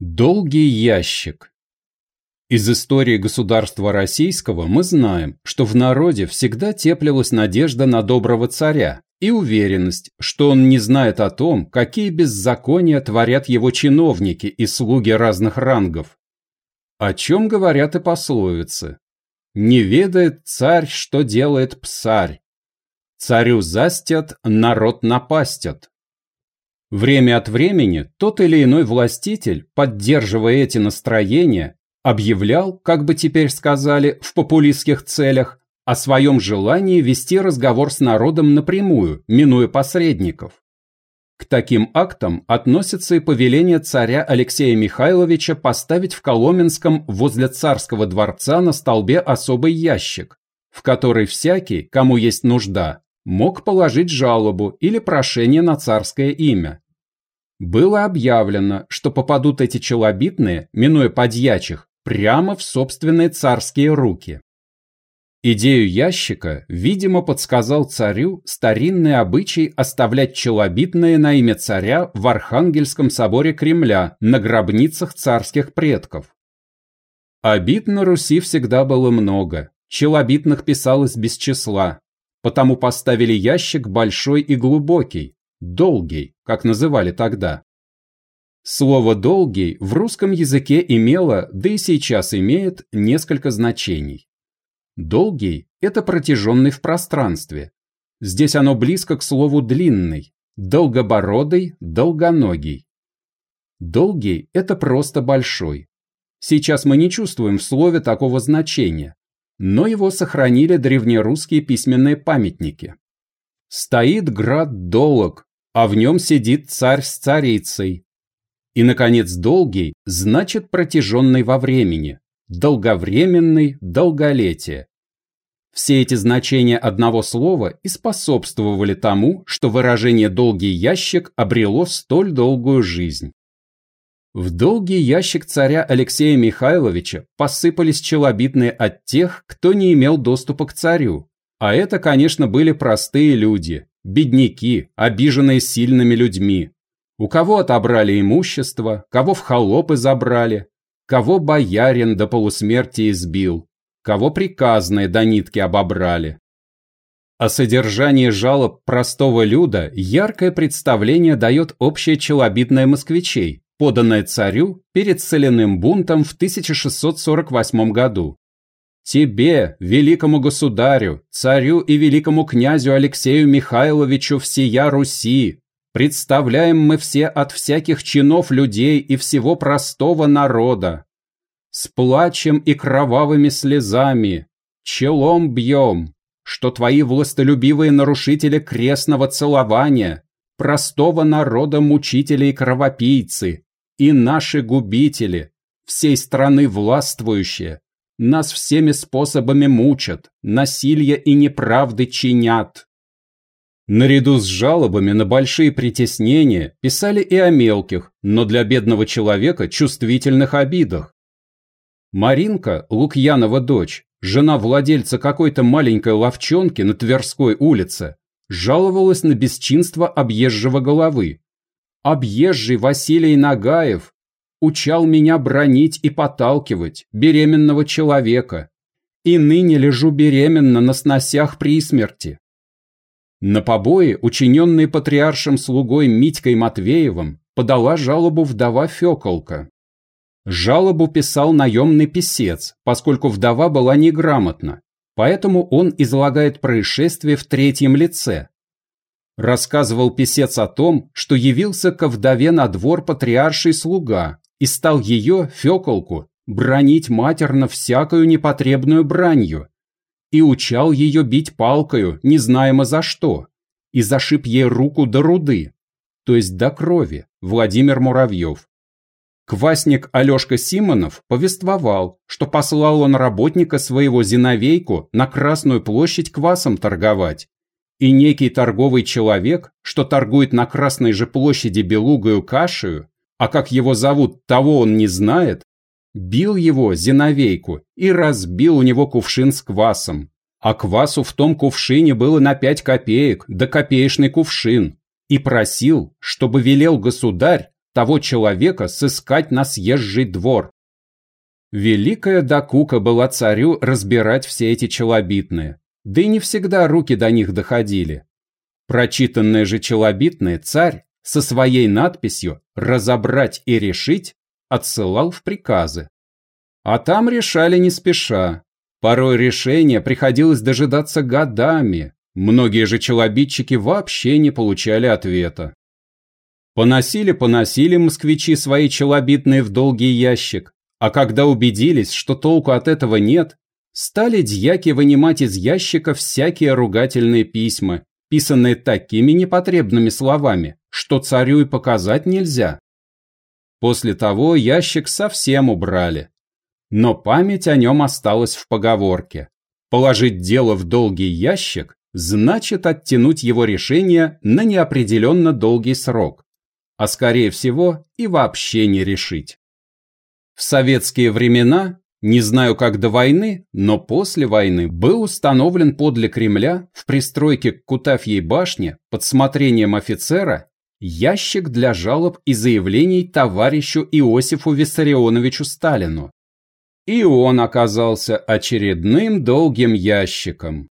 Долгий ящик Из истории государства российского мы знаем, что в народе всегда теплилась надежда на доброго царя и уверенность, что он не знает о том, какие беззакония творят его чиновники и слуги разных рангов. О чем говорят и пословицы. «Не ведает царь, что делает псарь. Царю застят, народ напастят». Время от времени тот или иной властитель, поддерживая эти настроения, объявлял, как бы теперь сказали, в популистских целях, о своем желании вести разговор с народом напрямую, минуя посредников. К таким актам относится и повеление царя Алексея Михайловича поставить в Коломенском возле царского дворца на столбе особый ящик, в который всякий, кому есть нужда, мог положить жалобу или прошение на царское имя. Было объявлено, что попадут эти челобитные, минуя подьячих, прямо в собственные царские руки. Идею ящика, видимо, подсказал царю старинный обычай оставлять челобитные на имя царя в Архангельском соборе Кремля на гробницах царских предков. Обид на Руси всегда было много, челобитных писалось без числа, потому поставили ящик большой и глубокий, долгий, как называли тогда. Слово «долгий» в русском языке имело, да и сейчас имеет, несколько значений. Долгий – это протяженный в пространстве. Здесь оно близко к слову «длинный», долгобородый, долгоногий. Долгий – это просто большой. Сейчас мы не чувствуем в слове такого значения, но его сохранили древнерусские письменные памятники. Стоит град долог, а в нем сидит царь с царицей. И, наконец, долгий значит протяженный во времени, долговременный, долголетие. Все эти значения одного слова и способствовали тому, что выражение «долгий ящик» обрело столь долгую жизнь. В долгий ящик царя Алексея Михайловича посыпались челобитные от тех, кто не имел доступа к царю. А это, конечно, были простые люди, бедняки, обиженные сильными людьми. У кого отобрали имущество, кого в холопы забрали, кого боярин до полусмерти избил, кого приказные до нитки обобрали. О содержании жалоб простого люда яркое представление дает общее челобитное москвичей, поданное царю перед соляным бунтом в 1648 году. «Тебе, великому государю, царю и великому князю Алексею Михайловичу всея Руси, представляем мы все от всяких чинов людей и всего простого народа. С плачем и кровавыми слезами, челом бьем, что твои властолюбивые нарушители крестного целования, простого народа мучители и кровопийцы, и наши губители, всей страны властвующие, нас всеми способами мучат, насилие и неправды чинят. Наряду с жалобами на большие притеснения писали и о мелких, но для бедного человека чувствительных обидах. Маринка, Лукьянова дочь, жена владельца какой-то маленькой ловчонки на Тверской улице, жаловалась на бесчинство объезжего головы, Объезжий Василий Нагаев учал меня бронить и подталкивать беременного человека, и ныне лежу беременна на сносях при смерти. На побои, учиненные патриаршим слугой Митькой Матвеевым, подала жалобу вдова Феколка. Жалобу писал наемный писец, поскольку вдова была неграмотна, поэтому он излагает происшествие в третьем лице, Рассказывал писец о том, что явился ко вдове на двор патриарший слуга и стал ее, Феколку, бронить матерно всякою непотребную бранью, и учал ее бить палкою, незнаемо за что, и зашиб ей руку до руды, то есть до крови, Владимир Муравьев. Квасник Алешка Симонов повествовал, что послал он работника своего Зиновейку на Красную площадь квасом торговать, и некий торговый человек, что торгует на Красной же площади белугою кашею, а как его зовут, того он не знает, бил его, Зиновейку, и разбил у него кувшин с квасом. А квасу в том кувшине было на пять копеек, да копеечный кувшин. И просил, чтобы велел государь того человека сыскать на съезжий двор. Великая докука была царю разбирать все эти челобитные, да и не всегда руки до них доходили. Прочитанные же челобитные царь со своей надписью «разобрать и решить» отсылал в приказы. А там решали не спеша. Порой решения приходилось дожидаться годами. Многие же челобитчики вообще не получали ответа. Поносили-поносили москвичи свои челобитные в долгий ящик, а когда убедились, что толку от этого нет, стали дьяки вынимать из ящика всякие ругательные письма, писанные такими непотребными словами, что царю и показать нельзя. После того ящик совсем убрали. Но память о нем осталась в поговорке. Положить дело в долгий ящик значит оттянуть его решение на неопределенно долгий срок, а скорее всего и вообще не решить. В советские времена, не знаю как до войны, но после войны был установлен подле Кремля в пристройке к Кутафьей башне под смотрением офицера ящик для жалоб и заявлений товарищу Иосифу Виссарионовичу Сталину. И он оказался очередным долгим ящиком.